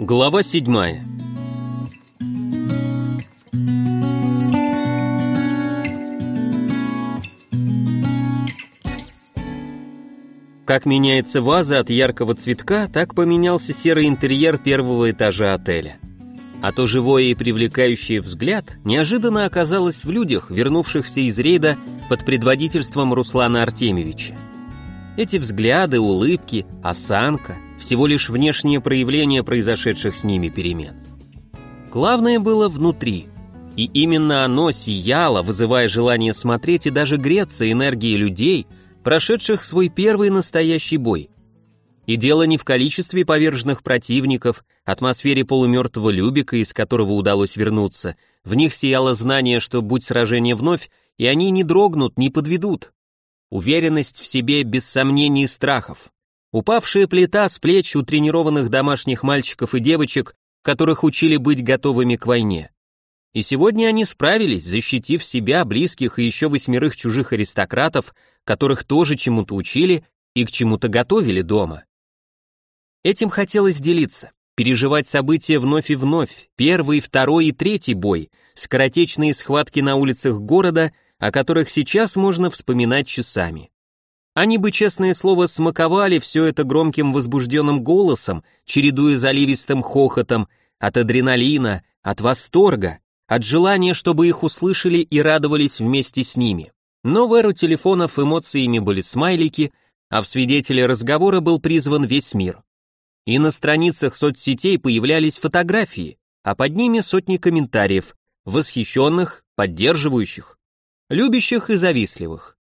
Глава седьмая. Как меняется ваза от яркого цветка, так поменялся серый интерьер первого этажа отеля. А то живое и привлекающее взгляд неожиданно оказалось в людях, вернувшихся из рейда под предводительством Руслана Артемьевича. Эти взгляды, улыбки, осанка – всего лишь внешнее проявление произошедших с ними перемен. Главное было внутри, и именно оно сияло, вызывая желание смотреть и даже греться энергией людей, прошедших свой первый настоящий бой. И дело не в количестве поверженных противников, атмосфере полумертвого Любика, из которого удалось вернуться. В них сияло знание, что будь сражение вновь, и они не дрогнут, не подведут. Уверенность в себе без сомнений и страхов. Упавшая плита с плеч у тренированных домашних мальчиков и девочек, которых учили быть готовыми к войне. И сегодня они справились, защитив себя, близких и еще восьмерых чужих аристократов, которых тоже чему-то учили и к чему-то готовили дома. Этим хотелось делиться, переживать события вновь и вновь, первый, второй и третий бой, скоротечные схватки на улицах города, о которых сейчас можно вспоминать часами. Они бы, честное слово, смаковали все это громким возбужденным голосом, чередуя заливистым хохотом, от адреналина, от восторга, от желания, чтобы их услышали и радовались вместе с ними. Но в эру телефонов эмоциями были смайлики, а в свидетеле разговора был призван весь мир. И на страницах соцсетей появлялись фотографии, а под ними сотни комментариев, восхищенных, поддерживающих, любящих и завистливых.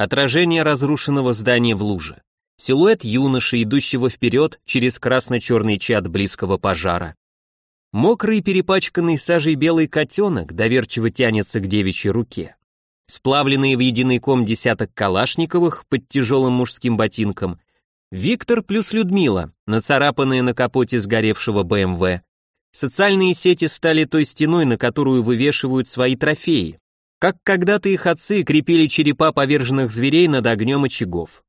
Отражение разрушенного здания в луже. Силуэт юноши, идущего вперед через красно-черный чад близкого пожара. Мокрый перепачканный сажей белый котенок доверчиво тянется к девичьей руке. Сплавленные в единый ком десяток калашниковых под тяжелым мужским ботинком. Виктор плюс Людмила, нацарапанные на капоте сгоревшего БМВ. Социальные сети стали той стеной, на которую вывешивают свои трофеи как когда-то их отцы крепили черепа поверженных зверей над огнем очагов.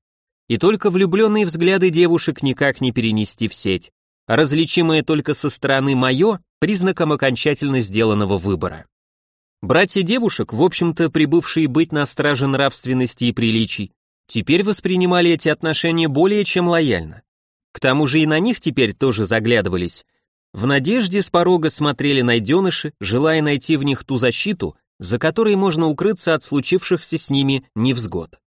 И только влюбленные взгляды девушек никак не перенести в сеть, а различимое только со стороны «моё» признаком окончательно сделанного выбора. Братья девушек, в общем-то прибывшие быть на страже нравственности и приличий, теперь воспринимали эти отношения более чем лояльно. К тому же и на них теперь тоже заглядывались. В надежде с порога смотрели найденыши, желая найти в них ту защиту, за которой можно укрыться от случившихся с ними невзгод.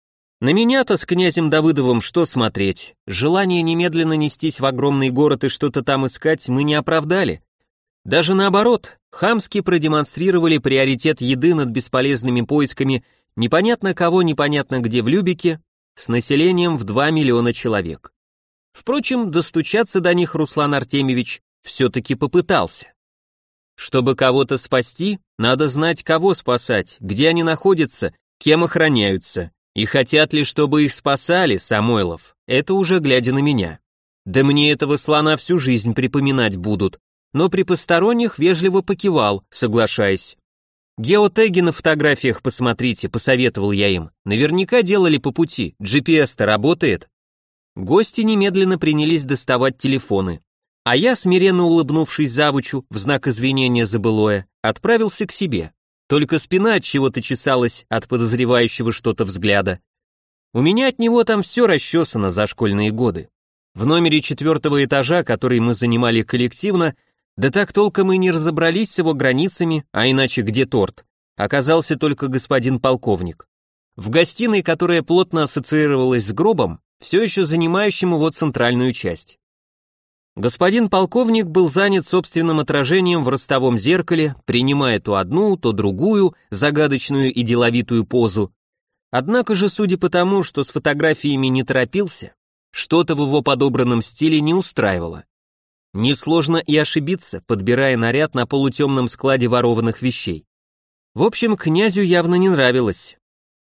На меня-то с князем Давыдовым что смотреть? Желание немедленно нестись в огромный город и что-то там искать мы не оправдали. Даже наоборот, хамски продемонстрировали приоритет еды над бесполезными поисками непонятно кого, непонятно где в Любике, с населением в 2 миллиона человек. Впрочем, достучаться до них Руслан Артемьевич все-таки попытался. Чтобы кого-то спасти, надо знать, кого спасать, где они находятся, кем охраняются. И хотят ли, чтобы их спасали, Самойлов, это уже глядя на меня. Да мне этого слона всю жизнь припоминать будут, но при посторонних вежливо покивал, соглашаясь. Геотеги на фотографиях посмотрите, посоветовал я им. Наверняка делали по пути, GPS-то работает. Гости немедленно принялись доставать телефоны. А я, смиренно улыбнувшись завучу в знак извинения за былое, отправился к себе. Только спина от чего-то чесалась от подозревающего что-то взгляда. У меня от него там все расчесано за школьные годы. В номере четвертого этажа, который мы занимали коллективно, да так толком и не разобрались с его границами, а иначе где торт, оказался только господин полковник. В гостиной, которая плотно ассоциировалась с гробом, все еще занимающим его центральную часть. Господин полковник был занят собственным отражением в ростовом зеркале, принимая то одну, то другую, загадочную и деловитую позу. Однако же, судя по тому, что с фотографиями не торопился, что-то в его подобранном стиле не устраивало. Несложно и ошибиться, подбирая наряд на полутемном складе ворованных вещей. В общем, князю явно не нравилось.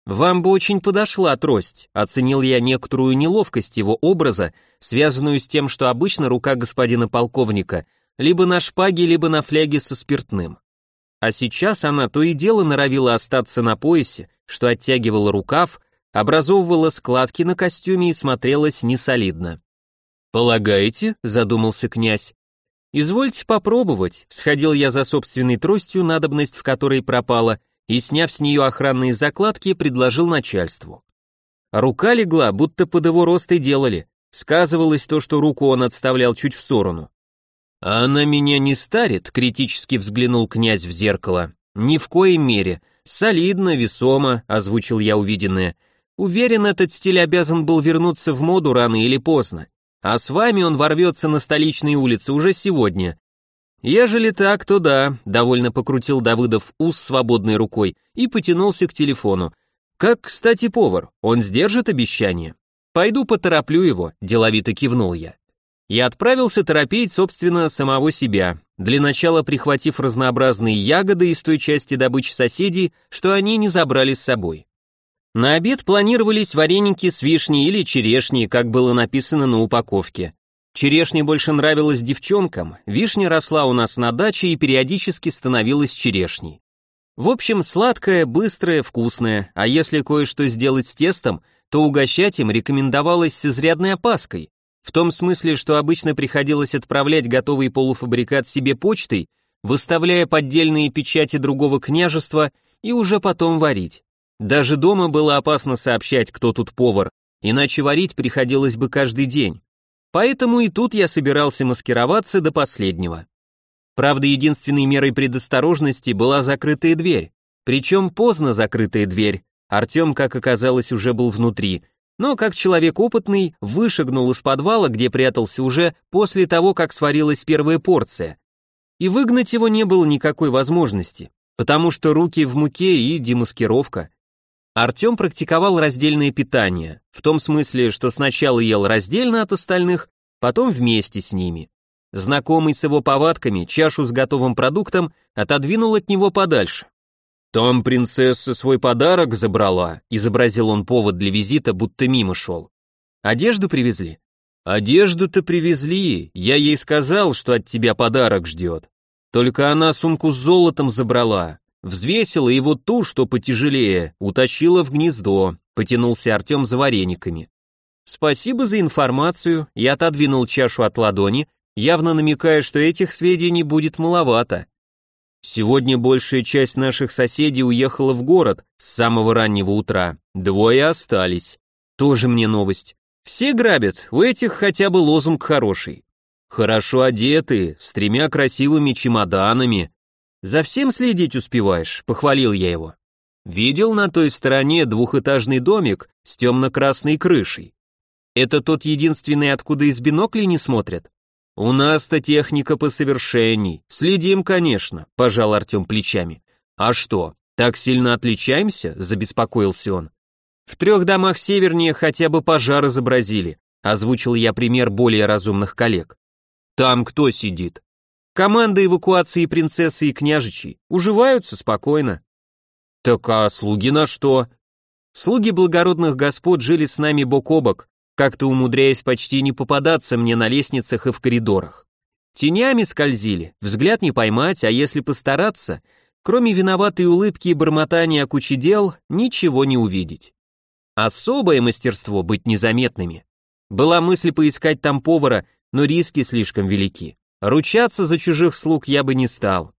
«Вам бы очень подошла трость», оценил я некоторую неловкость его образа, связанную с тем, что обычно рука господина полковника либо на шпаге, либо на фляге со спиртным. А сейчас она то и дело норовила остаться на поясе, что оттягивала рукав, образовывала складки на костюме и смотрелась несолидно. «Полагаете?» — задумался князь. Извольте попробовать, сходил я за собственной тростью, надобность в которой пропала, и, сняв с нее охранные закладки, предложил начальству. Рука легла, будто под его рост и делали. Сказывалось то, что руку он отставлял чуть в сторону. «А она меня не старит», — критически взглянул князь в зеркало. «Ни в коей мере. Солидно, весомо», — озвучил я увиденное. «Уверен, этот стиль обязан был вернуться в моду рано или поздно. А с вами он ворвется на столичные улицы уже сегодня. Ежели так, то да, довольно покрутил Давыдов ус свободной рукой и потянулся к телефону. Как, кстати, повар, он сдержит обещание. Пойду потороплю его, деловито кивнул я. Я отправился торопить, собственно, самого себя, для начала прихватив разнообразные ягоды из той части добычи соседей, что они не забрали с собой. На обед планировались вареники с вишней или черешней, как было написано на упаковке. Черешня больше нравилась девчонкам, вишня росла у нас на даче и периодически становилась черешней. В общем, сладкое, быстрое, вкусное, а если кое-что сделать с тестом, то угощать им рекомендовалось с изрядной опаской, в том смысле, что обычно приходилось отправлять готовый полуфабрикат себе почтой, выставляя поддельные печати другого княжества и уже потом варить. Даже дома было опасно сообщать, кто тут повар, иначе варить приходилось бы каждый день. Поэтому и тут я собирался маскироваться до последнего. Правда, единственной мерой предосторожности была закрытая дверь. Причем поздно закрытая дверь. Артем, как оказалось, уже был внутри, но как человек опытный вышагнул из подвала, где прятался уже после того, как сварилась первая порция. И выгнать его не было никакой возможности, потому что руки в муке и демаскировка. Артем практиковал раздельное питание, в том смысле, что сначала ел раздельно от остальных, потом вместе с ними. Знакомый с его повадками чашу с готовым продуктом отодвинул от него подальше. «Там принцесса свой подарок забрала», — изобразил он повод для визита, будто мимо шел. «Одежду привезли?» «Одежду-то привезли, я ей сказал, что от тебя подарок ждет. Только она сумку с золотом забрала, Взвесила вот ту, что потяжелее, утащила в гнездо, потянулся Артем за варениками. Спасибо за информацию, я отодвинул чашу от ладони, явно намекая, что этих сведений будет маловато. Сегодня большая часть наших соседей уехала в город с самого раннего утра, двое остались. Тоже мне новость. Все грабят, у этих хотя бы лозунг хороший. Хорошо одеты, с тремя красивыми чемоданами, «За всем следить успеваешь», — похвалил я его. «Видел на той стороне двухэтажный домик с темно-красной крышей? Это тот единственный, откуда из биноклей не смотрят?» «У нас-то техника посовершенней. Следим, конечно», — пожал Артем плечами. «А что, так сильно отличаемся?» — забеспокоился он. «В трех домах севернее хотя бы пожар изобразили», — озвучил я пример более разумных коллег. «Там кто сидит?» Команда эвакуации принцессы и княжичей уживаются спокойно. Так а слуги на что? Слуги благородных господ жили с нами бок о бок, как-то умудряясь почти не попадаться мне на лестницах и в коридорах. Тенями скользили, взгляд не поймать, а если постараться, кроме виноватой улыбки и бормотания о куче дел, ничего не увидеть. Особое мастерство быть незаметными. Была мысль поискать там повара, но риски слишком велики. Ручаться за чужих слуг я бы не стал.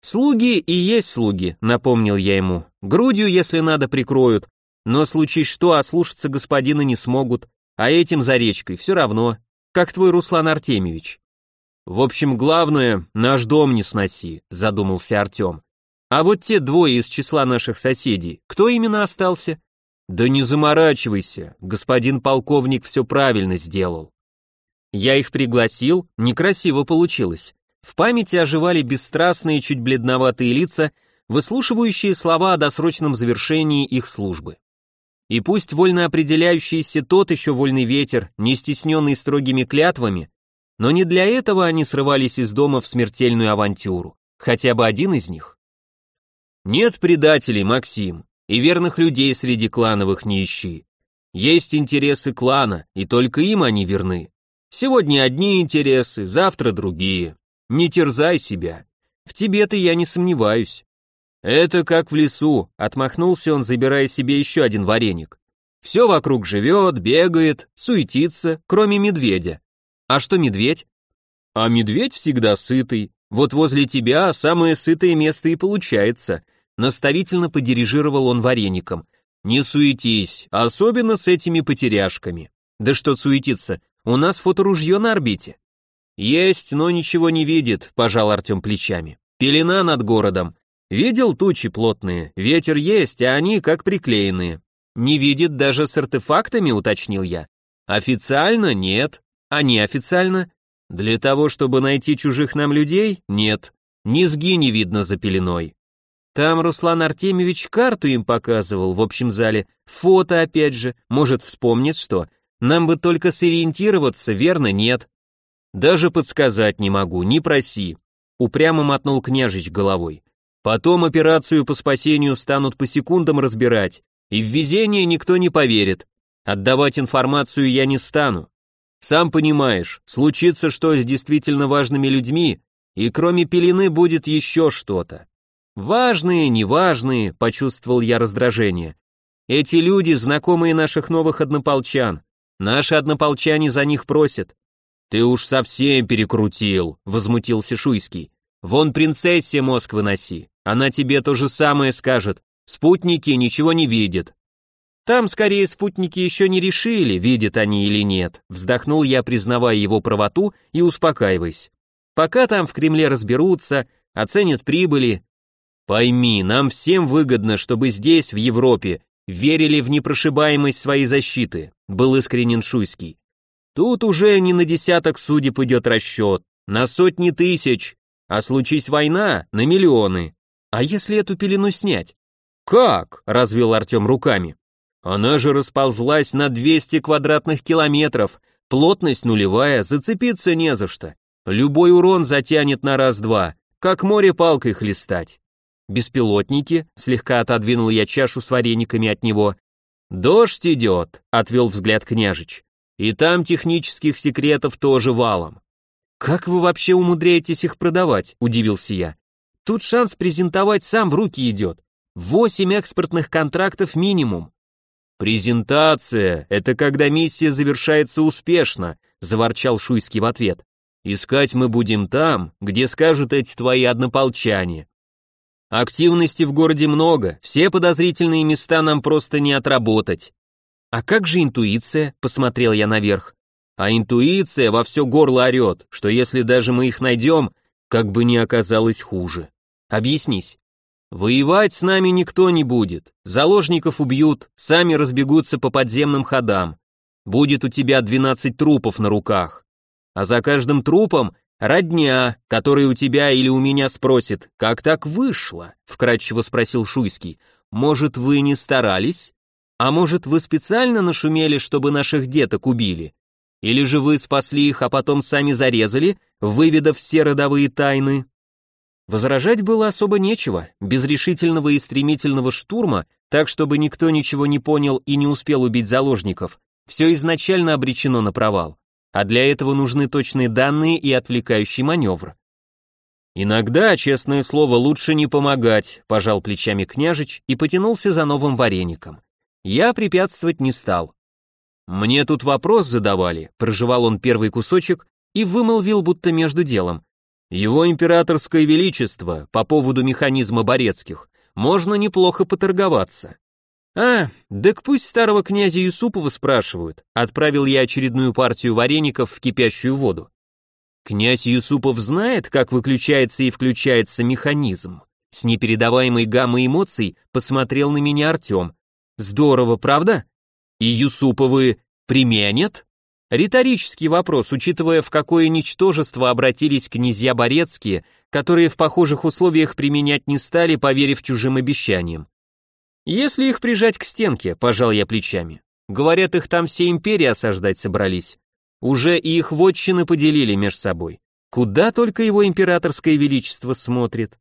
Слуги и есть слуги, напомнил я ему. Грудью, если надо, прикроют, но случись что, ослушаться господина не смогут, а этим за речкой все равно, как твой Руслан Артемьевич. В общем, главное, наш дом не сноси, задумался Артем. А вот те двое из числа наших соседей, кто именно остался? Да не заморачивайся, господин полковник все правильно сделал. Я их пригласил, некрасиво получилось. В памяти оживали бесстрастные, чуть бледноватые лица, выслушивающие слова о досрочном завершении их службы. И пусть вольно определяющийся тот еще вольный ветер, не стесненный строгими клятвами, но не для этого они срывались из дома в смертельную авантюру, хотя бы один из них. Нет предателей, Максим, и верных людей среди клановых не ищи. Есть интересы клана, и только им они верны. Сегодня одни интересы, завтра другие. Не терзай себя. В тебе-то я не сомневаюсь. Это как в лесу, отмахнулся он, забирая себе еще один вареник. Все вокруг живет, бегает, суетится, кроме медведя. А что медведь? А медведь всегда сытый. Вот возле тебя самое сытое место и получается. Наставительно подирижировал он вареником. Не суетись, особенно с этими потеряшками. Да что суетиться, у нас фоторужье на орбите. Есть, но ничего не видит, пожал Артем плечами. Пелена над городом. Видел тучи плотные, ветер есть, а они как приклеенные. Не видит даже с артефактами, уточнил я. Официально нет, а неофициально? Для того, чтобы найти чужих нам людей? Нет. Низги не видно за пеленой. Там Руслан Артемьевич карту им показывал в общем зале, фото опять же, может вспомнит что. Нам бы только сориентироваться, верно, нет? Даже подсказать не могу, не проси. Упрямо мотнул княжич головой. Потом операцию по спасению станут по секундам разбирать, и в везение никто не поверит. Отдавать информацию я не стану. Сам понимаешь, случится что с действительно важными людьми, и кроме пелены будет еще что-то. Важные, неважные, почувствовал я раздражение. Эти люди знакомые наших новых однополчан. Наши однополчане за них просят. Ты уж совсем перекрутил, возмутился Шуйский. Вон принцессе мозг выноси. Она тебе то же самое скажет. Спутники ничего не видят. Там скорее спутники еще не решили, видят они или нет. Вздохнул я, признавая его правоту и успокаиваясь. Пока там в Кремле разберутся, оценят прибыли, Пойми, нам всем выгодно, чтобы здесь, в Европе, верили в непрошибаемость своей защиты, был искренен Шуйский. Тут уже не на десяток судеб идет расчет, на сотни тысяч, а случись война, на миллионы. А если эту пелену снять? Как? развел Артем руками. Она же расползлась на 200 квадратных километров, плотность нулевая, зацепиться не за что. Любой урон затянет на раз-два, как море палкой хлестать. Беспилотники, слегка отодвинул я чашу с варениками от него. Дождь идет, отвел взгляд княжич. И там технических секретов тоже валом. Как вы вообще умудряетесь их продавать, удивился я. Тут шанс презентовать сам в руки идет. Восемь экспортных контрактов минимум. Презентация — это когда миссия завершается успешно, заворчал Шуйский в ответ. Искать мы будем там, где скажут эти твои однополчане. Активности в городе много, все подозрительные места нам просто не отработать. А как же интуиция? Посмотрел я наверх. А интуиция во все горло орет, что если даже мы их найдем, как бы не оказалось хуже. Объяснись. Воевать с нами никто не будет. Заложников убьют, сами разбегутся по подземным ходам. Будет у тебя 12 трупов на руках. А за каждым трупом «Родня, который у тебя или у меня спросит, как так вышло?» — вкратчиво спросил Шуйский. «Может, вы не старались? А может, вы специально нашумели, чтобы наших деток убили? Или же вы спасли их, а потом сами зарезали, выведав все родовые тайны?» Возражать было особо нечего, без решительного и стремительного штурма, так чтобы никто ничего не понял и не успел убить заложников, все изначально обречено на провал а для этого нужны точные данные и отвлекающий маневр. Иногда, честное слово, лучше не помогать, пожал плечами княжич и потянулся за новым вареником. Я препятствовать не стал. Мне тут вопрос задавали, прожевал он первый кусочек и вымолвил будто между делом. Его императорское величество по поводу механизма Борецких можно неплохо поторговаться. «А, так пусть старого князя Юсупова спрашивают», отправил я очередную партию вареников в кипящую воду. Князь Юсупов знает, как выключается и включается механизм. С непередаваемой гаммой эмоций посмотрел на меня Артем. Здорово, правда? И Юсуповы применят? Риторический вопрос, учитывая, в какое ничтожество обратились князья Борецкие, которые в похожих условиях применять не стали, поверив чужим обещаниям. Если их прижать к стенке, пожал я плечами. Говорят, их там все империи осаждать собрались. Уже и их вотчины поделили между собой. Куда только его императорское величество смотрит.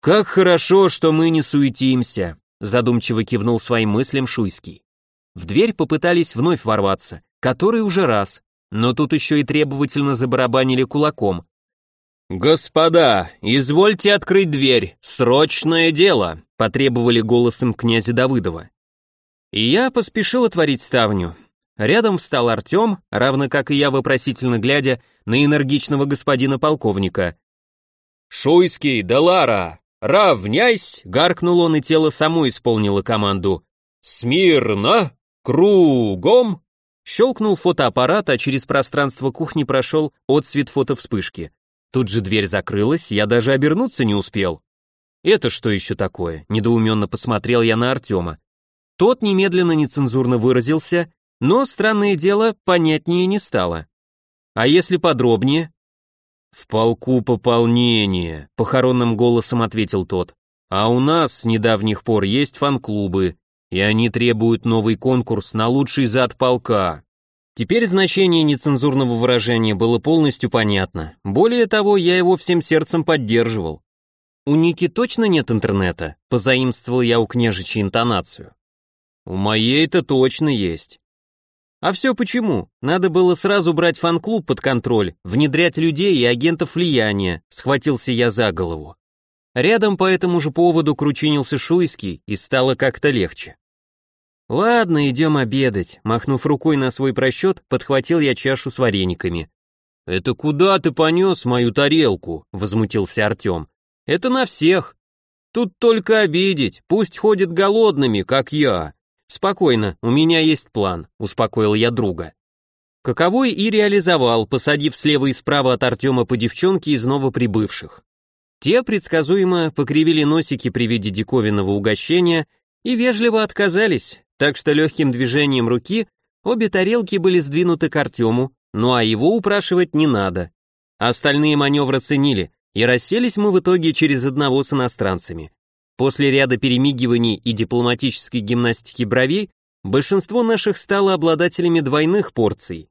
Как хорошо, что мы не суетимся, задумчиво кивнул своим мыслям Шуйский. В дверь попытались вновь ворваться, который уже раз, но тут еще и требовательно забарабанили кулаком. «Господа, извольте открыть дверь, срочное дело!» потребовали голосом князя Давыдова. И я поспешил отворить ставню. Рядом встал Артем, равно как и я вопросительно глядя на энергичного господина полковника. «Шуйский, Делара, равняйсь!» — гаркнул он, и тело само исполнило команду. «Смирно! Кругом!» Щелкнул фотоаппарат, а через пространство кухни прошел отсвет фотовспышки. Тут же дверь закрылась, я даже обернуться не успел. «Это что еще такое?» — недоуменно посмотрел я на Артема. Тот немедленно нецензурно выразился, но, странное дело, понятнее не стало. «А если подробнее?» «В полку пополнение», — похоронным голосом ответил тот. «А у нас с недавних пор есть фан-клубы, и они требуют новый конкурс на лучший зад полка. Теперь значение нецензурного выражения было полностью понятно. Более того, я его всем сердцем поддерживал. У Ники точно нет интернета? Позаимствовал я у княжича интонацию. У моей-то точно есть. А все почему? Надо было сразу брать фан-клуб под контроль, внедрять людей и агентов влияния, схватился я за голову. Рядом по этому же поводу кручинился Шуйский, и стало как-то легче. «Ладно, идем обедать», махнув рукой на свой просчет, подхватил я чашу с варениками. «Это куда ты понес мою тарелку?» — возмутился Артем. «Это на всех. Тут только обидеть, пусть ходят голодными, как я. Спокойно, у меня есть план», — успокоил я друга. Каковой и реализовал, посадив слева и справа от Артема по девчонке из новоприбывших. Те предсказуемо покривили носики при виде диковинного угощения и вежливо отказались, так что легким движением руки обе тарелки были сдвинуты к Артему, ну а его упрашивать не надо. Остальные маневры ценили, и расселись мы в итоге через одного с иностранцами. После ряда перемигиваний и дипломатической гимнастики бровей, большинство наших стало обладателями двойных порций.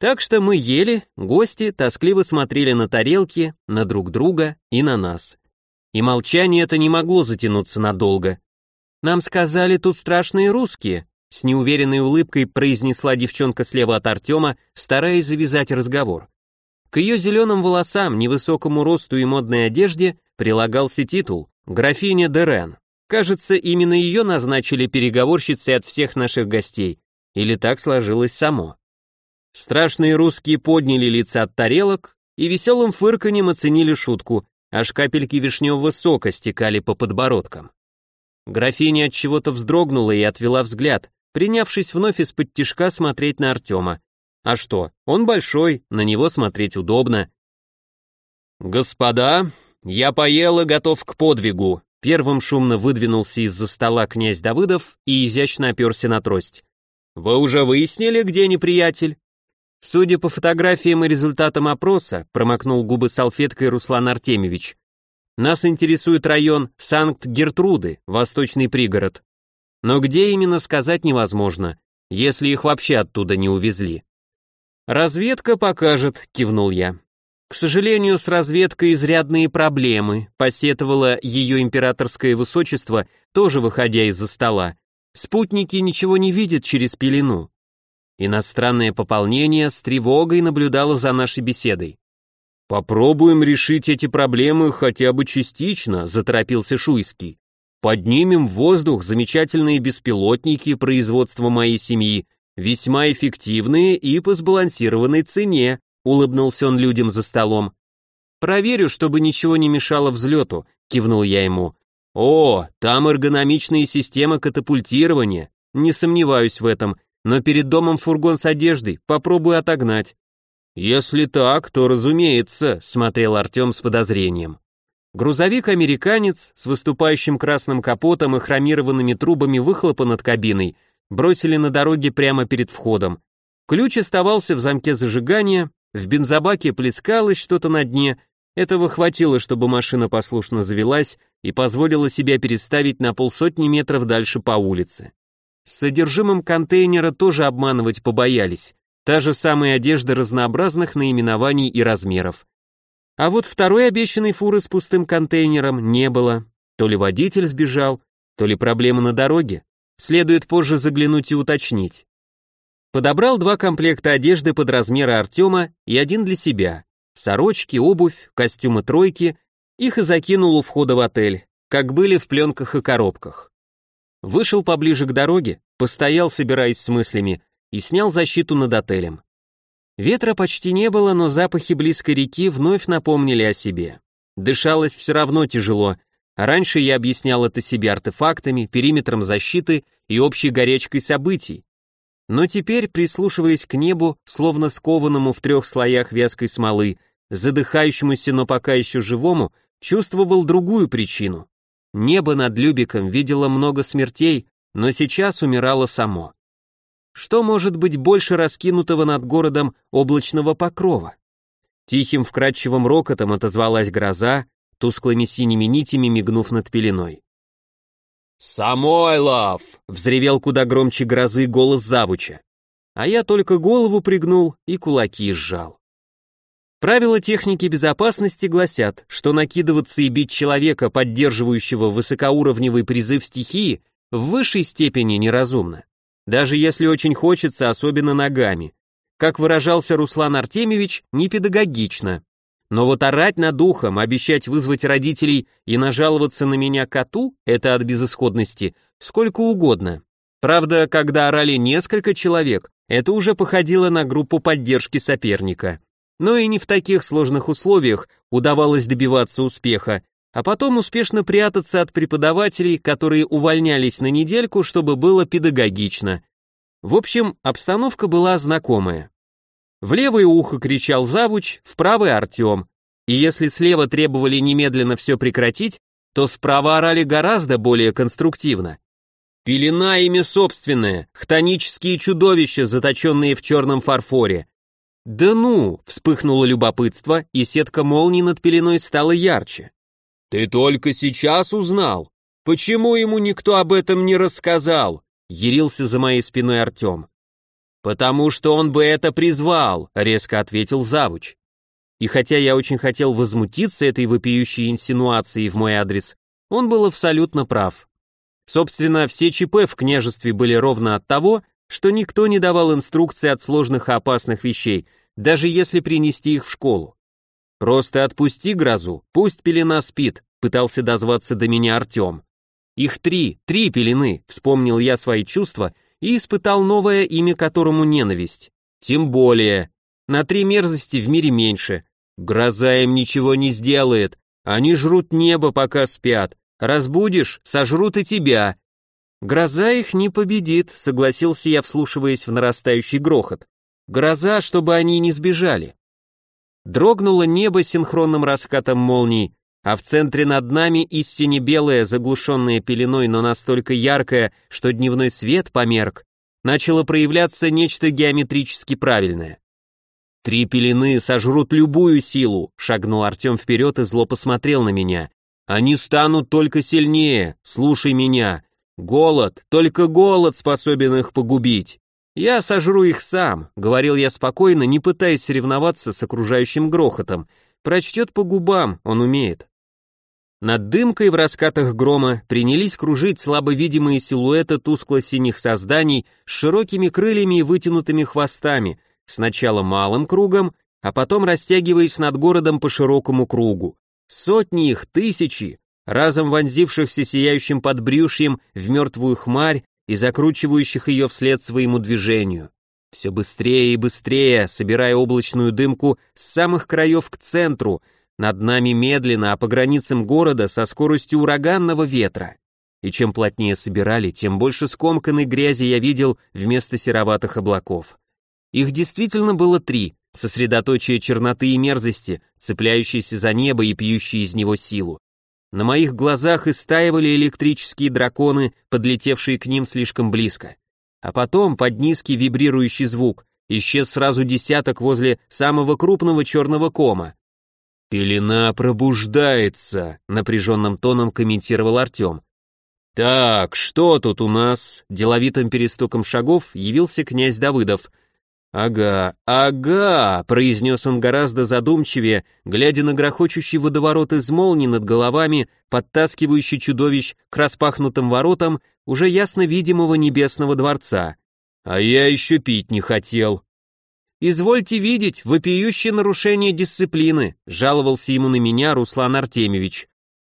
Так что мы ели, гости тоскливо смотрели на тарелки, на друг друга и на нас. И молчание это не могло затянуться надолго. Нам сказали, тут страшные русские», с неуверенной улыбкой произнесла девчонка слева от Артема, стараясь завязать разговор. К ее зеленым волосам, невысокому росту и модной одежде прилагался титул «Графиня Дерен». Кажется, именно ее назначили переговорщицей от всех наших гостей, или так сложилось само. Страшные русские подняли лица от тарелок и веселым фырканьем оценили шутку, аж капельки вишневого сока стекали по подбородкам. Графиня от чего-то вздрогнула и отвела взгляд, принявшись вновь из-под тишка смотреть на Артема. А что, он большой, на него смотреть удобно. «Господа, я поел и готов к подвигу», Первым шумно выдвинулся из-за стола князь Давыдов и изящно оперся на трость. «Вы уже выяснили, где неприятель?» Судя по фотографиям и результатам опроса, промокнул губы салфеткой Руслан Артемьевич, нас интересует район Санкт-Гертруды, восточный пригород. Но где именно сказать невозможно, если их вообще оттуда не увезли. Разведка покажет, кивнул я. К сожалению, с разведкой изрядные проблемы, посетовало ее императорское высочество, тоже выходя из-за стола. Спутники ничего не видят через пелену. Иностранное пополнение с тревогой наблюдало за нашей беседой. «Попробуем решить эти проблемы хотя бы частично», — заторопился Шуйский. «Поднимем в воздух замечательные беспилотники производства моей семьи, весьма эффективные и по сбалансированной цене», — улыбнулся он людям за столом. «Проверю, чтобы ничего не мешало взлету», — кивнул я ему. «О, там эргономичные системы катапультирования, не сомневаюсь в этом, но перед домом фургон с одеждой, попробую отогнать. «Если так, то разумеется», — смотрел Артем с подозрением. Грузовик-американец с выступающим красным капотом и хромированными трубами выхлопа над кабиной бросили на дороге прямо перед входом. Ключ оставался в замке зажигания, в бензобаке плескалось что-то на дне, этого хватило, чтобы машина послушно завелась и позволила себя переставить на полсотни метров дальше по улице. С содержимым контейнера тоже обманывать побоялись. Та же самая одежда разнообразных наименований и размеров. А вот второй обещанной фуры с пустым контейнером не было. То ли водитель сбежал, то ли проблема на дороге. Следует позже заглянуть и уточнить. Подобрал два комплекта одежды под размеры Артема и один для себя. Сорочки, обувь, костюмы тройки. Их и закинул у входа в отель, как были в пленках и коробках. Вышел поближе к дороге, постоял, собираясь с мыслями, и снял защиту над отелем. Ветра почти не было, но запахи близкой реки вновь напомнили о себе. Дышалось все равно тяжело, раньше я объяснял это себе артефактами, периметром защиты и общей горячкой событий. Но теперь, прислушиваясь к небу, словно скованному в трех слоях вязкой смолы, задыхающемуся, но пока еще живому, чувствовал другую причину. Небо над Любиком видело много смертей, но сейчас умирало само. Что может быть больше раскинутого над городом облачного покрова? Тихим вкрадчивым рокотом отозвалась гроза, тусклыми синими нитями мигнув над пеленой. «Самойлов!» — взревел куда громче грозы голос завуча. А я только голову пригнул и кулаки сжал. Правила техники безопасности гласят, что накидываться и бить человека, поддерживающего высокоуровневый призыв стихии, в высшей степени неразумно даже если очень хочется, особенно ногами. Как выражался Руслан Артемьевич, не педагогично. Но вот орать над духом, обещать вызвать родителей и нажаловаться на меня коту – это от безысходности, сколько угодно. Правда, когда орали несколько человек, это уже походило на группу поддержки соперника. Но и не в таких сложных условиях удавалось добиваться успеха, а потом успешно прятаться от преподавателей, которые увольнялись на недельку, чтобы было педагогично. В общем, обстановка была знакомая. В левое ухо кричал завуч, в правое Артем. И если слева требовали немедленно все прекратить, то справа орали гораздо более конструктивно. Пелена ими собственная, хтонические чудовища, заточенные в черном фарфоре. Да ну, вспыхнуло любопытство, и сетка молний над пеленой стала ярче. «Ты только сейчас узнал? Почему ему никто об этом не рассказал?» — ярился за моей спиной Артем. «Потому что он бы это призвал», — резко ответил Завуч. И хотя я очень хотел возмутиться этой вопиющей инсинуацией в мой адрес, он был абсолютно прав. Собственно, все ЧП в княжестве были ровно от того, что никто не давал инструкции от сложных и опасных вещей, даже если принести их в школу. «Просто отпусти грозу, пусть пелена спит», пытался дозваться до меня Артем. «Их три, три пелены», вспомнил я свои чувства и испытал новое имя которому ненависть. Тем более, на три мерзости в мире меньше. Гроза им ничего не сделает, они жрут небо, пока спят. Разбудишь, сожрут и тебя. Гроза их не победит, согласился я, вслушиваясь в нарастающий грохот. Гроза, чтобы они не сбежали. Дрогнуло небо синхронным раскатом молний, а в центре над нами истине белое, заглушенное пеленой, но настолько яркое, что дневной свет померк, начало проявляться нечто геометрически правильное. «Три пелены сожрут любую силу», — шагнул Артем вперед и зло посмотрел на меня. «Они станут только сильнее, слушай меня. Голод, только голод способен их погубить. «Я сожру их сам», — говорил я спокойно, не пытаясь соревноваться с окружающим грохотом. Прочтет по губам, он умеет. Над дымкой в раскатах грома принялись кружить слабо видимые силуэты тускло-синих созданий с широкими крыльями и вытянутыми хвостами, сначала малым кругом, а потом растягиваясь над городом по широкому кругу. Сотни их, тысячи, разом вонзившихся сияющим подбрюшьем в мертвую хмарь и закручивающих ее вслед своему движению. Все быстрее и быстрее, собирая облачную дымку с самых краев к центру, над нами медленно, а по границам города со скоростью ураганного ветра. И чем плотнее собирали, тем больше скомканной грязи я видел вместо сероватых облаков. Их действительно было три, сосредоточие черноты и мерзости, цепляющиеся за небо и пьющие из него силу. На моих глазах истаивали электрические драконы, подлетевшие к ним слишком близко. А потом, под низкий вибрирующий звук, исчез сразу десяток возле самого крупного черного кома. «Пелена пробуждается», — напряженным тоном комментировал Артем. «Так, что тут у нас?» Деловитым перестуком шагов явился князь Давыдов — «Ага, ага», — произнес он гораздо задумчивее, глядя на грохочущий водоворот из молний над головами, подтаскивающий чудовищ к распахнутым воротам уже ясно видимого небесного дворца. «А я еще пить не хотел». «Извольте видеть, вопиющее нарушение дисциплины», — жаловался ему на меня Руслан Артемьевич.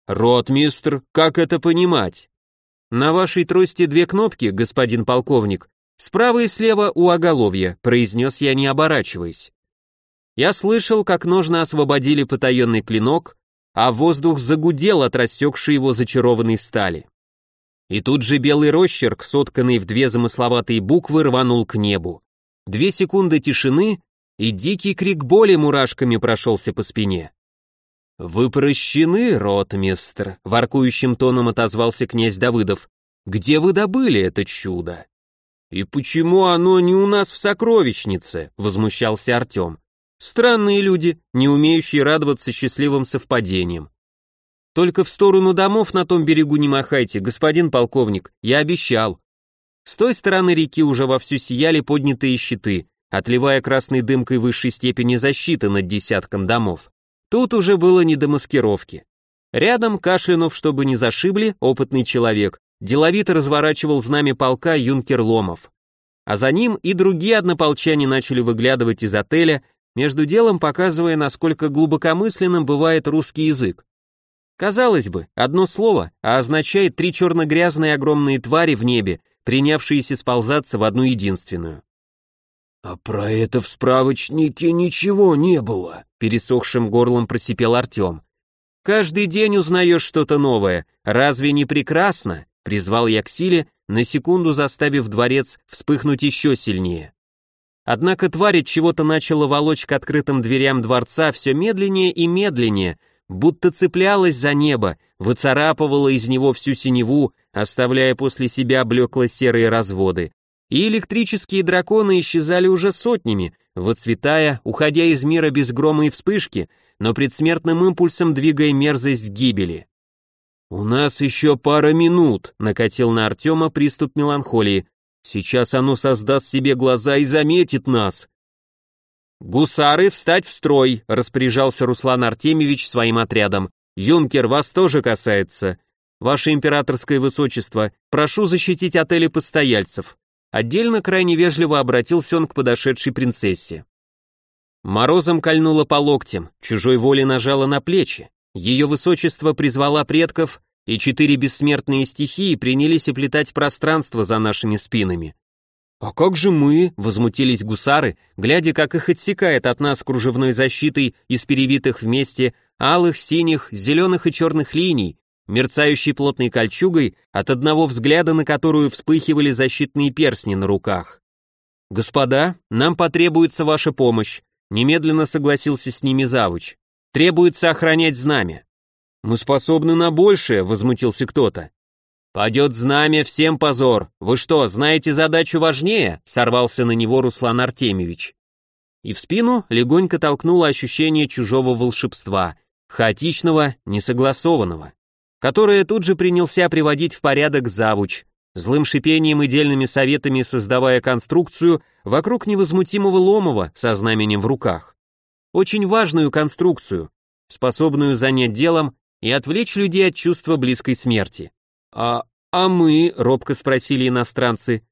«Ротмистр, как это понимать?» «На вашей трости две кнопки, господин полковник, «Справа и слева у оголовья», — произнес я, не оборачиваясь. Я слышал, как ножно освободили потаенный клинок, а воздух загудел от рассекшей его зачарованной стали. И тут же белый росчерк, сотканный в две замысловатые буквы, рванул к небу. Две секунды тишины, и дикий крик боли мурашками прошелся по спине. «Вы прощены, ротмистр», — воркующим тоном отозвался князь Давыдов. «Где вы добыли это чудо?» «И почему оно не у нас в сокровищнице?» — возмущался Артем. Странные люди, не умеющие радоваться счастливым совпадениям. Только в сторону домов на том берегу не махайте, господин полковник, я обещал. С той стороны реки уже вовсю сияли поднятые щиты, отливая красной дымкой высшей степени защиты над десятком домов. Тут уже было не до маскировки. Рядом, кашлянув, чтобы не зашибли, опытный человек, деловито разворачивал знамя полка юнкер Ломов. А за ним и другие однополчане начали выглядывать из отеля, между делом показывая, насколько глубокомысленным бывает русский язык. Казалось бы, одно слово, а означает три черно-грязные огромные твари в небе, принявшиеся сползаться в одну единственную. «А про это в справочнике ничего не было», — пересохшим горлом просипел Артем. «Каждый день узнаешь что-то новое. Разве не прекрасно?» — призвал я к силе, на секунду заставив дворец вспыхнуть еще сильнее. Однако тварь от чего-то начала волочь к открытым дверям дворца все медленнее и медленнее, будто цеплялась за небо, выцарапывала из него всю синеву, оставляя после себя блекло-серые разводы. И электрические драконы исчезали уже сотнями, выцветая, уходя из мира без грома и вспышки, но предсмертным импульсом двигая мерзость гибели. «У нас еще пара минут», — накатил на Артема приступ меланхолии. Сейчас оно создаст себе глаза и заметит нас. Гусары, встать в строй, распоряжался Руслан Артемьевич своим отрядом. Юнкер, вас тоже касается. Ваше императорское высочество, прошу защитить отели постояльцев. Отдельно крайне вежливо обратился он к подошедшей принцессе. Морозом кольнуло по локтям, чужой воле нажала на плечи. Ее высочество призвала предков, и четыре бессмертные стихии принялись оплетать пространство за нашими спинами. «А как же мы?» — возмутились гусары, глядя, как их отсекает от нас кружевной защитой из перевитых вместе алых, синих, зеленых и черных линий, мерцающей плотной кольчугой, от одного взгляда на которую вспыхивали защитные перстни на руках. «Господа, нам потребуется ваша помощь», — немедленно согласился с ними завуч. «Требуется охранять знамя. «Мы способны на большее», — возмутился кто-то. «Падет знамя, всем позор! Вы что, знаете задачу важнее?» — сорвался на него Руслан Артемьевич. И в спину легонько толкнуло ощущение чужого волшебства, хаотичного, несогласованного, которое тут же принялся приводить в порядок завуч, злым шипением и дельными советами создавая конструкцию вокруг невозмутимого Ломова со знаменем в руках. Очень важную конструкцию, способную занять делом и отвлечь людей от чувства близкой смерти. «А, а мы?» — робко спросили иностранцы.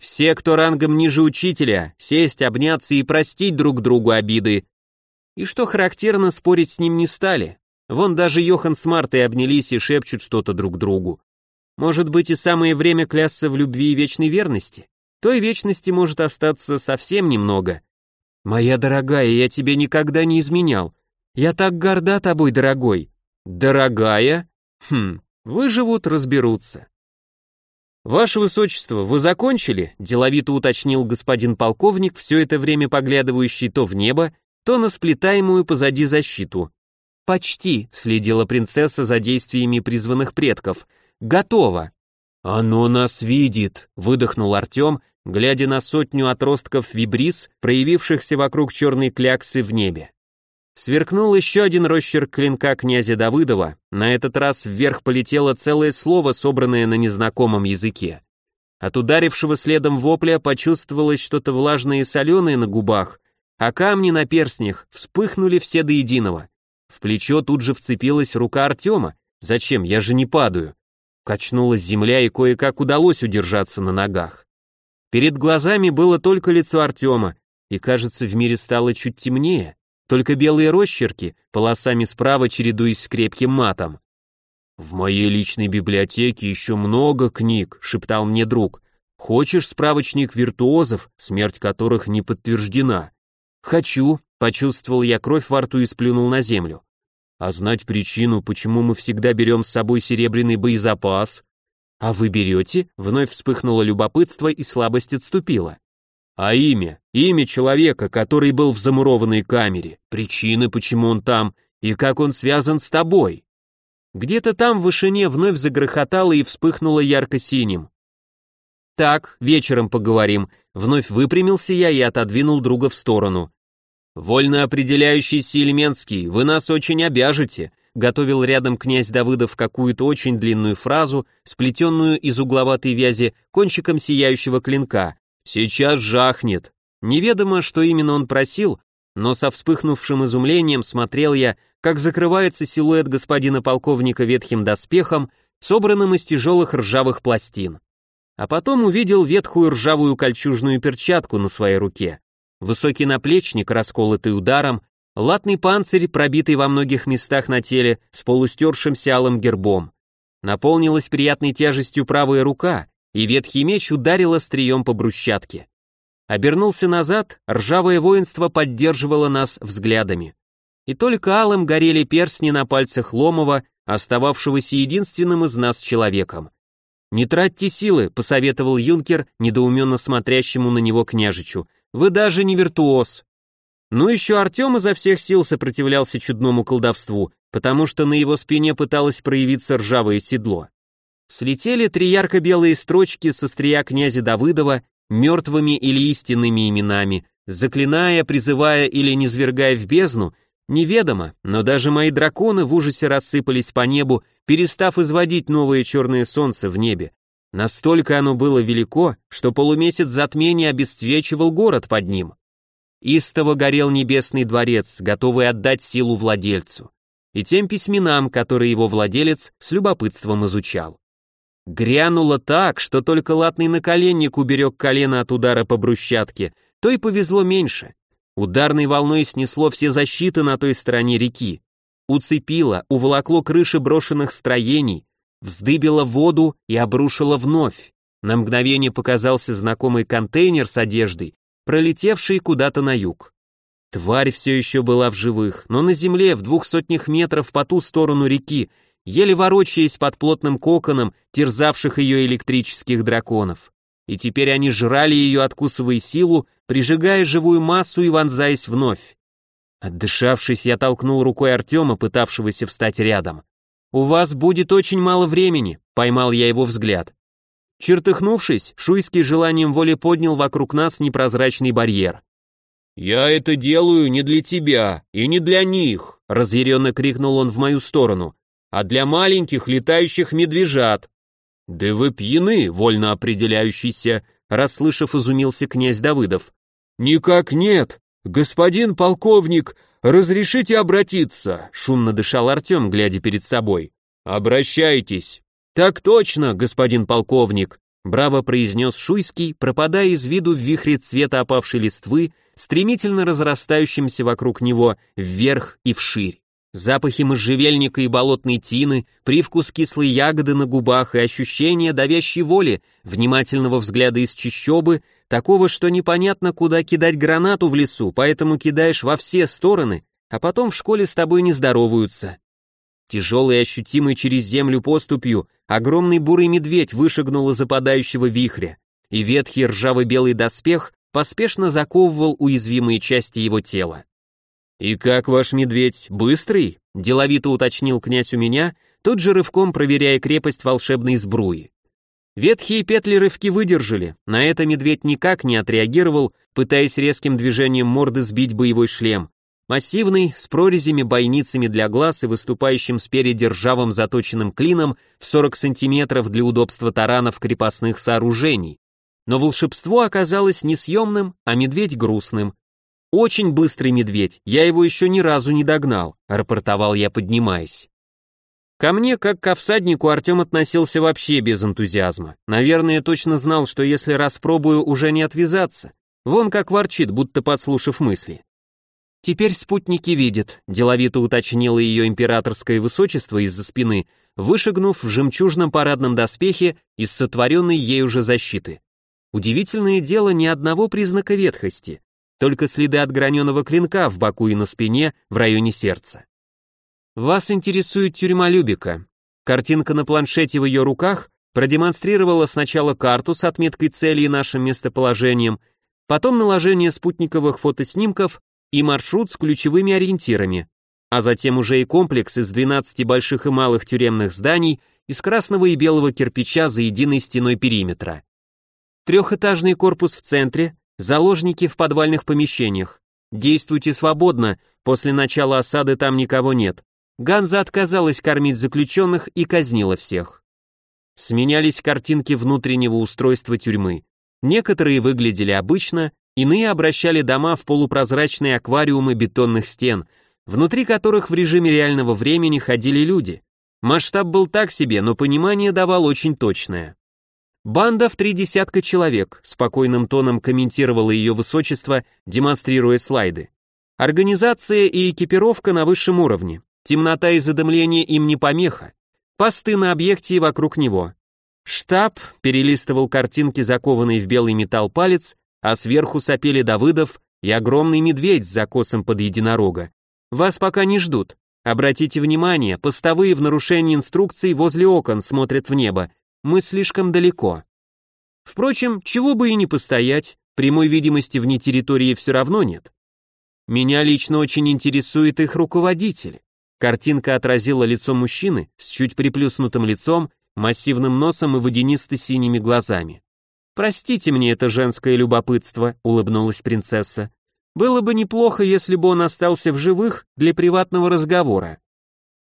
«Все, кто рангом ниже учителя, сесть, обняться и простить друг другу обиды». И что характерно, спорить с ним не стали. Вон даже Йохан с Мартой обнялись и шепчут что-то друг другу. Может быть и самое время клясться в любви и вечной верности? Той вечности может остаться совсем немного. Моя дорогая, я тебе никогда не изменял. Я так горда тобой, дорогой. Дорогая? Хм, выживут, разберутся. Ваше Высочество, вы закончили? Деловито уточнил господин полковник, все это время поглядывающий то в небо, то на сплетаемую позади защиту. Почти, следила принцесса за действиями призванных предков. Готово. Оно нас видит, выдохнул Артем, глядя на сотню отростков вибрис, проявившихся вокруг черной кляксы в небе. Сверкнул еще один росчерк клинка князя Давыдова, на этот раз вверх полетело целое слово, собранное на незнакомом языке. От ударившего следом вопля почувствовалось что-то влажное и соленое на губах, а камни на перстнях вспыхнули все до единого. В плечо тут же вцепилась рука Артема. «Зачем? Я же не падаю». Качнулась земля и кое-как удалось удержаться на ногах. Перед глазами было только лицо Артема, и, кажется, в мире стало чуть темнее только белые росчерки, полосами справа чередуясь с крепким матом. «В моей личной библиотеке еще много книг», — шептал мне друг. Хочешь справочник виртуозов, смерть которых не подтверждена? Хочу, почувствовал я кровь во рту и сплюнул на землю. А знать причину, почему мы всегда берем с собой серебряный боезапас? А вы берете? Вновь вспыхнуло любопытство и слабость отступила. А имя? Имя человека, который был в замурованной камере. Причины, почему он там, и как он связан с тобой. Где-то там в вышине вновь загрохотало и вспыхнуло ярко-синим. «Так, вечером поговорим», — вновь выпрямился я и отодвинул друга в сторону. «Вольно определяющийся Ильменский, вы нас очень обяжете», — готовил рядом князь Давыдов какую-то очень длинную фразу, сплетенную из угловатой вязи кончиком сияющего клинка. «Сейчас жахнет». Неведомо, что именно он просил, но со вспыхнувшим изумлением смотрел я, как закрывается силуэт господина полковника ветхим доспехом, собранным из тяжелых ржавых пластин а потом увидел ветхую ржавую кольчужную перчатку на своей руке, высокий наплечник, расколотый ударом, латный панцирь, пробитый во многих местах на теле с полустершимся алым гербом. Наполнилась приятной тяжестью правая рука, и ветхий меч ударил острием по брусчатке. Обернулся назад, ржавое воинство поддерживало нас взглядами. И только алым горели перстни на пальцах Ломова, остававшегося единственным из нас человеком. «Не тратьте силы», — посоветовал юнкер, недоуменно смотрящему на него княжичу. «Вы даже не виртуоз». Ну еще Артем изо всех сил сопротивлялся чудному колдовству, потому что на его спине пыталось проявиться ржавое седло. Слетели три ярко-белые строчки со стрия князя Давыдова мертвыми или истинными именами, заклиная, призывая или низвергая в бездну, неведомо, но даже мои драконы в ужасе рассыпались по небу перестав изводить новое черное солнце в небе. Настолько оно было велико, что полумесяц затмения обесцвечивал город под ним. Истово горел небесный дворец, готовый отдать силу владельцу, и тем письменам, которые его владелец с любопытством изучал. Грянуло так, что только латный наколенник уберег колено от удара по брусчатке, то и повезло меньше. Ударной волной снесло все защиты на той стороне реки, уцепило, уволокло крыши брошенных строений, вздыбило воду и обрушило вновь. На мгновение показался знакомый контейнер с одеждой, пролетевший куда-то на юг. Тварь все еще была в живых, но на земле в двух сотнях метров по ту сторону реки, еле ворочаясь под плотным коконом терзавших ее электрических драконов. И теперь они жрали ее, откусывая силу, прижигая живую массу и вонзаясь вновь. Отдышавшись, я толкнул рукой Артема, пытавшегося встать рядом. «У вас будет очень мало времени», — поймал я его взгляд. Чертыхнувшись, Шуйский желанием воли поднял вокруг нас непрозрачный барьер. «Я это делаю не для тебя и не для них», — разъяренно крикнул он в мою сторону, «а для маленьких летающих медвежат». «Да вы пьяны, вольно определяющийся», — расслышав, изумился князь Давыдов. «Никак нет», «Господин полковник, разрешите обратиться?» — шумно дышал Артем, глядя перед собой. «Обращайтесь». «Так точно, господин полковник», — браво произнес Шуйский, пропадая из виду в вихре цвета опавшей листвы, стремительно разрастающимся вокруг него вверх и вширь. Запахи можжевельника и болотной тины, привкус кислой ягоды на губах и ощущение давящей воли, внимательного взгляда из чащобы — Такого, что непонятно, куда кидать гранату в лесу, поэтому кидаешь во все стороны, а потом в школе с тобой не здороваются. Тяжелый и ощутимый через землю поступью, огромный бурый медведь вышагнул из западающего вихря, и ветхий ржаво-белый доспех поспешно заковывал уязвимые части его тела. «И как ваш медведь, быстрый?» – деловито уточнил князь у меня, тут же рывком проверяя крепость волшебной сбруи. Ветхие петли рывки выдержали, на это медведь никак не отреагировал, пытаясь резким движением морды сбить боевой шлем. Массивный, с прорезями-бойницами для глаз и выступающим спереди ржавым заточенным клином в 40 сантиметров для удобства таранов крепостных сооружений. Но волшебство оказалось несъемным, а медведь грустным. «Очень быстрый медведь, я его еще ни разу не догнал», рапортовал я, поднимаясь. Ко мне, как ко всаднику, Артем относился вообще без энтузиазма. Наверное, точно знал, что если распробую, уже не отвязаться. Вон как ворчит, будто подслушав мысли. «Теперь спутники видят», — деловито уточнило ее императорское высочество из-за спины, вышагнув в жемчужном парадном доспехе из сотворенной ей уже защиты. Удивительное дело, ни одного признака ветхости, только следы от граненого клинка в боку и на спине в районе сердца. Вас интересует тюрьма Любика. Картинка на планшете в ее руках продемонстрировала сначала карту с отметкой цели и нашим местоположением, потом наложение спутниковых фотоснимков и маршрут с ключевыми ориентирами, а затем уже и комплекс из 12 больших и малых тюремных зданий из красного и белого кирпича за единой стеной периметра. Трехэтажный корпус в центре, заложники в подвальных помещениях. Действуйте свободно, после начала осады там никого нет. Ганза отказалась кормить заключенных и казнила всех. Сменялись картинки внутреннего устройства тюрьмы. Некоторые выглядели обычно, иные обращали дома в полупрозрачные аквариумы бетонных стен, внутри которых в режиме реального времени ходили люди. Масштаб был так себе, но понимание давал очень точное. Банда в три десятка человек, спокойным тоном комментировало ее высочество, демонстрируя слайды. Организация и экипировка на высшем уровне. Темнота и задымление им не помеха. Посты на объекте и вокруг него. Штаб перелистывал картинки, закованный в белый металл палец, а сверху сопели Давыдов и огромный медведь с закосом под единорога. Вас пока не ждут. Обратите внимание, постовые в нарушении инструкций возле окон смотрят в небо, мы слишком далеко. Впрочем, чего бы и не постоять, прямой видимости вне территории все равно нет. Меня лично очень интересует их руководитель. Картинка отразила лицо мужчины с чуть приплюснутым лицом, массивным носом и водянисто-синими глазами. «Простите мне это женское любопытство», — улыбнулась принцесса. «Было бы неплохо, если бы он остался в живых для приватного разговора».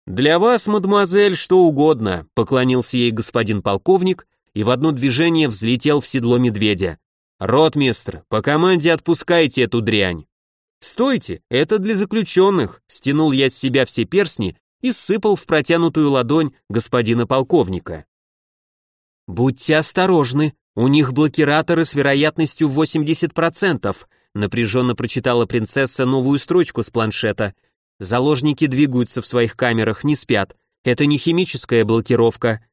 «Для вас, мадемуазель, что угодно», — поклонился ей господин полковник и в одно движение взлетел в седло медведя. «Ротмистр, по команде отпускайте эту дрянь». «Стойте, это для заключенных», — стянул я с себя все перстни и сыпал в протянутую ладонь господина полковника. «Будьте осторожны, у них блокираторы с вероятностью в 80%, напряженно прочитала принцесса новую строчку с планшета — Заложники двигаются в своих камерах, не спят. Это не химическая блокировка.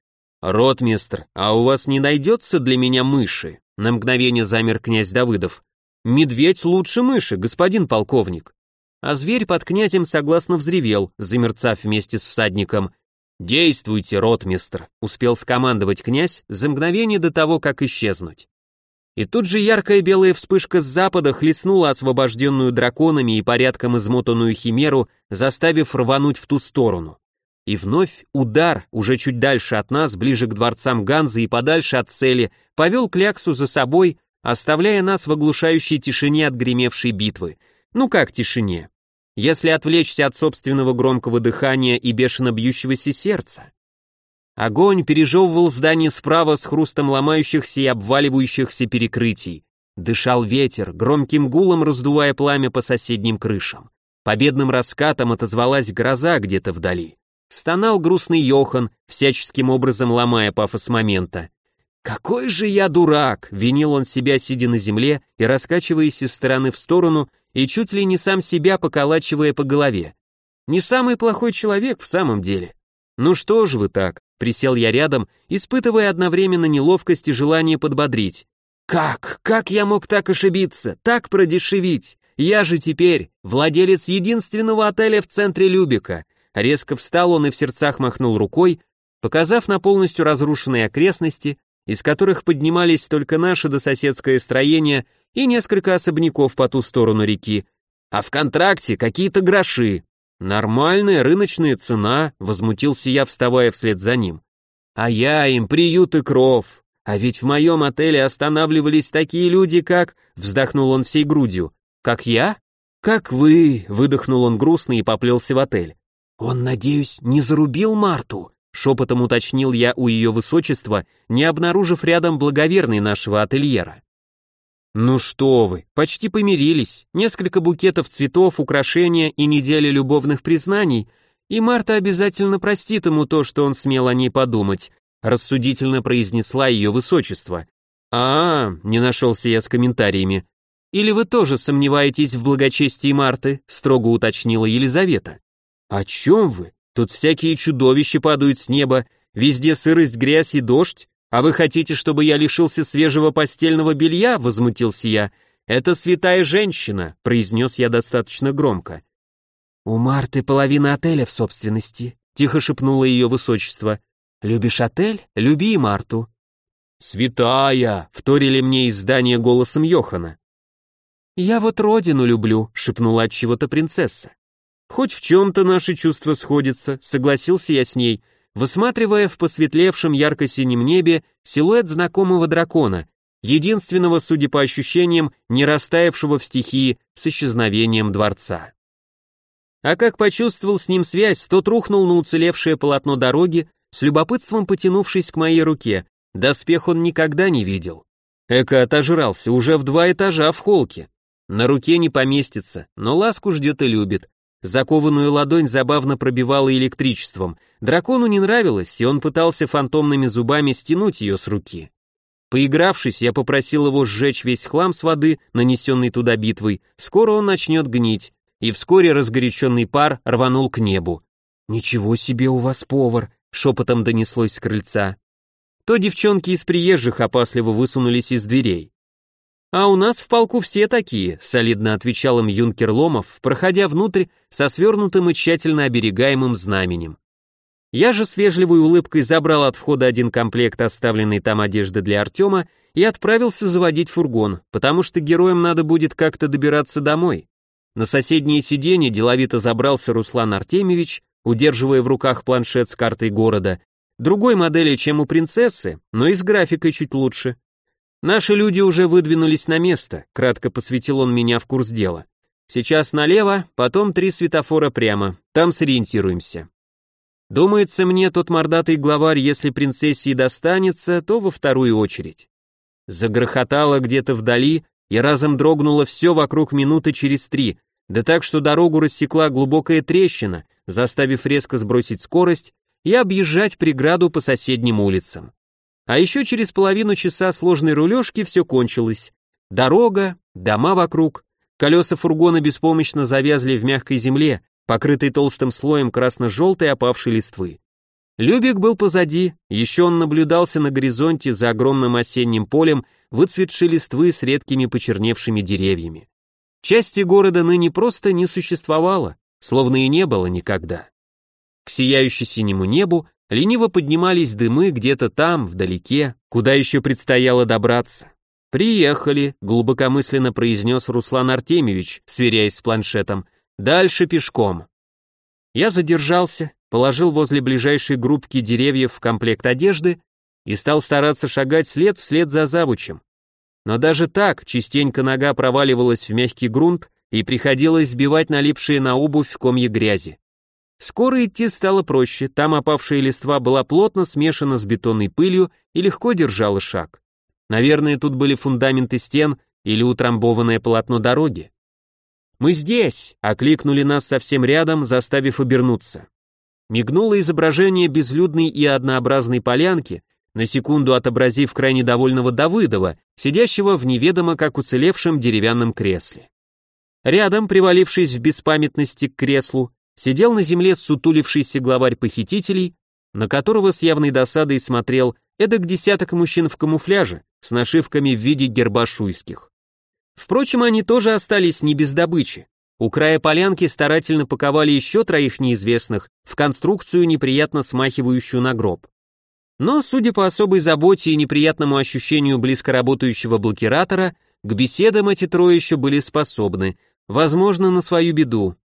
Ротмистр, а у вас не найдется для меня мыши? На мгновение замер князь Давыдов. Медведь лучше мыши, господин полковник. А зверь под князем согласно взревел, замерцав вместе с всадником. «Действуйте, ротмистр», — успел скомандовать князь за мгновение до того, как исчезнуть. И тут же яркая белая вспышка с запада хлестнула освобожденную драконами и порядком измотанную химеру, заставив рвануть в ту сторону. И вновь удар, уже чуть дальше от нас, ближе к дворцам Ганзы и подальше от цели, повел Кляксу за собой, оставляя нас в оглушающей тишине от гремевшей битвы. Ну как тишине? Если отвлечься от собственного громкого дыхания и бешено бьющегося сердца. Огонь пережевывал здание справа с хрустом ломающихся и обваливающихся перекрытий. Дышал ветер, громким гулом раздувая пламя по соседним крышам. Победным раскатом отозвалась гроза где-то вдали. Стонал грустный Йохан, всяческим образом ломая пафос момента. «Какой же я дурак!» — винил он себя, сидя на земле и раскачиваясь из стороны в сторону, и чуть ли не сам себя поколачивая по голове. Не самый плохой человек в самом деле. Ну что ж вы так? Присел я рядом, испытывая одновременно неловкость и желание подбодрить. Как? Как я мог так ошибиться? Так продешевить? Я же теперь владелец единственного отеля в центре Любика. Резко встал он и в сердцах махнул рукой, показав на полностью разрушенные окрестности, из которых поднимались только наши дососедское строение и несколько особняков по ту сторону реки. А в контракте какие-то гроши. «Нормальная рыночная цена», — возмутился я, вставая вслед за ним. «А я им приют и кров. А ведь в моем отеле останавливались такие люди, как...» — вздохнул он всей грудью. «Как я?» «Как вы», — выдохнул он грустно и поплелся в отель. «Он, надеюсь, не зарубил Марту?» — шепотом уточнил я у ее высочества, не обнаружив рядом благоверной нашего ательера. Ну что вы, почти помирились, несколько букетов цветов, украшения и неделя любовных признаний, и Марта обязательно простит ему то, что он смел о ней подумать, рассудительно произнесла ее высочество. А, -а, -а не нашелся я с комментариями. Или вы тоже сомневаетесь в благочестии Марты, строго уточнила Елизавета. О чем вы? Тут всякие чудовища падают с неба, везде сырость, грязь и дождь, А вы хотите, чтобы я лишился свежего постельного белья?» — возмутился я. «Это святая женщина», — произнес я достаточно громко. «У Марты половина отеля в собственности», — тихо шепнуло ее высочество. «Любишь отель? Люби и Марту». «Святая!» — вторили мне из здания голосом Йохана. «Я вот родину люблю», — шепнула от чего-то принцесса. «Хоть в чем-то наши чувства сходятся», — согласился я с ней, высматривая в посветлевшем ярко-синем небе силуэт знакомого дракона, единственного, судя по ощущениям, не растаявшего в стихии с исчезновением дворца. А как почувствовал с ним связь, тот рухнул на уцелевшее полотно дороги, с любопытством потянувшись к моей руке, доспех он никогда не видел. Эко отожрался, уже в два этажа в холке. На руке не поместится, но ласку ждет и любит. Закованную ладонь забавно пробивала электричеством. Дракону не нравилось, и он пытался фантомными зубами стянуть ее с руки. Поигравшись, я попросил его сжечь весь хлам с воды, нанесенный туда битвой. Скоро он начнет гнить, и вскоре разгоряченный пар рванул к небу. «Ничего себе у вас повар!» — шепотом донеслось с крыльца. То девчонки из приезжих опасливо высунулись из дверей. «А у нас в полку все такие», — солидно отвечал им юнкер Ломов, проходя внутрь со свернутым и тщательно оберегаемым знаменем. Я же с вежливой улыбкой забрал от входа один комплект оставленной там одежды для Артема и отправился заводить фургон, потому что героям надо будет как-то добираться домой. На соседнее сиденье деловито забрался Руслан Артемьевич, удерживая в руках планшет с картой города, другой модели, чем у принцессы, но и с графикой чуть лучше. Наши люди уже выдвинулись на место, кратко посвятил он меня в курс дела. Сейчас налево, потом три светофора прямо, там сориентируемся. Думается мне, тот мордатый главарь, если принцессе и достанется, то во вторую очередь. Загрохотало где-то вдали, и разом дрогнуло все вокруг минуты через три, да так, что дорогу рассекла глубокая трещина, заставив резко сбросить скорость и объезжать преграду по соседним улицам. А еще через половину часа сложной рулежки все кончилось. Дорога, дома вокруг, колеса фургона беспомощно завязли в мягкой земле, покрытой толстым слоем красно-желтой опавшей листвы. Любик был позади, еще он наблюдался на горизонте за огромным осенним полем выцветшей листвы с редкими почерневшими деревьями. Части города ныне просто не существовало, словно и не было никогда. К сияющей синему небу Лениво поднимались дымы где-то там, вдалеке, куда еще предстояло добраться. «Приехали», — глубокомысленно произнес Руслан Артемьевич, сверяясь с планшетом. «Дальше пешком». Я задержался, положил возле ближайшей группки деревьев в комплект одежды и стал стараться шагать след вслед за завучем. Но даже так частенько нога проваливалась в мягкий грунт и приходилось сбивать налипшие на обувь комья грязи. Скоро идти стало проще, там опавшая листва была плотно смешана с бетонной пылью и легко держала шаг. Наверное, тут были фундаменты стен или утрамбованное полотно дороги. «Мы здесь!» — окликнули нас совсем рядом, заставив обернуться. Мигнуло изображение безлюдной и однообразной полянки, на секунду отобразив крайне довольного Давыдова, сидящего в неведомо как уцелевшем деревянном кресле. Рядом, привалившись в беспамятности к креслу, сидел на земле сутулившийся главарь похитителей, на которого с явной досадой смотрел эдак десяток мужчин в камуфляже с нашивками в виде герба шуйских. Впрочем, они тоже остались не без добычи. У края полянки старательно паковали еще троих неизвестных в конструкцию, неприятно смахивающую на гроб. Но, судя по особой заботе и неприятному ощущению близко работающего блокиратора, к беседам эти трое еще были способны, возможно, на свою беду,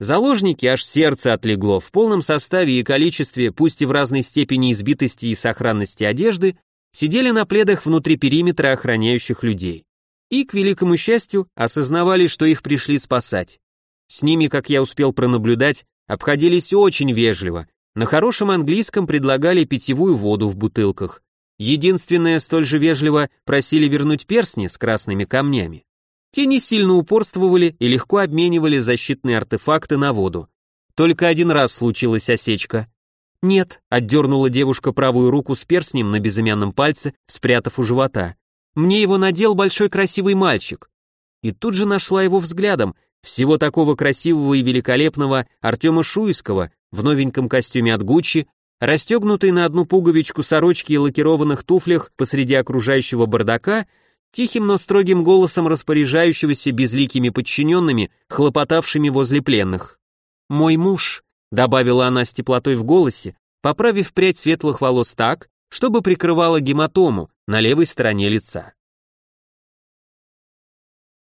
Заложники аж сердце отлегло в полном составе и количестве, пусть и в разной степени избитости и сохранности одежды, сидели на пледах внутри периметра охраняющих людей. И, к великому счастью, осознавали, что их пришли спасать. С ними, как я успел пронаблюдать, обходились очень вежливо. На хорошем английском предлагали питьевую воду в бутылках. Единственное, столь же вежливо просили вернуть перстни с красными камнями. Те не сильно упорствовали и легко обменивали защитные артефакты на воду. Только один раз случилась осечка. «Нет», — отдернула девушка правую руку с перстнем на безымянном пальце, спрятав у живота. «Мне его надел большой красивый мальчик». И тут же нашла его взглядом, всего такого красивого и великолепного Артема Шуйского в новеньком костюме от Гуччи, Расстегнутый на одну пуговичку сорочки и лакированных туфлях посреди окружающего бардака, тихим, но строгим голосом распоряжающегося безликими подчиненными, хлопотавшими возле пленных. «Мой муж», — добавила она с теплотой в голосе, поправив прядь светлых волос так, чтобы прикрывала гематому на левой стороне лица.